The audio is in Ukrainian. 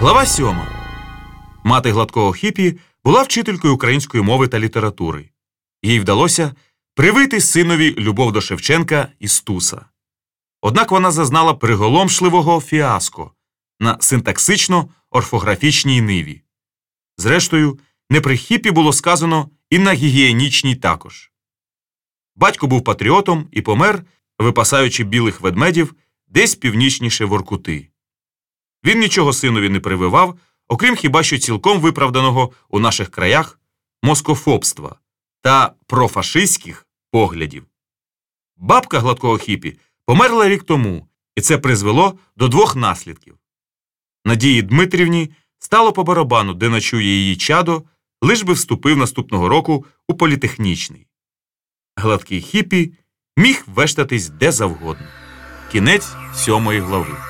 Глава сьома. Мати гладкого хіпі була вчителькою української мови та літератури. Їй вдалося привити синові любов до Шевченка і Стуса. Однак вона зазнала приголомшливого фіаско на синтаксично-орфографічній ниві. Зрештою, не при хіпі було сказано і на гігієнічній також. Батько був патріотом і помер, випасаючи білих ведмедів десь північніше Воркути. Він нічого синові не прививав, окрім хіба що цілком виправданого у наших краях москофобства та профашистських поглядів. Бабка гладкого хіпі померла рік тому, і це призвело до двох наслідків. Надії Дмитрівні стало по барабану, де ночує її чадо, лиш би вступив наступного року у політехнічний. Гладкий хіпі міг вештатись де завгодно. Кінець сьомої глави.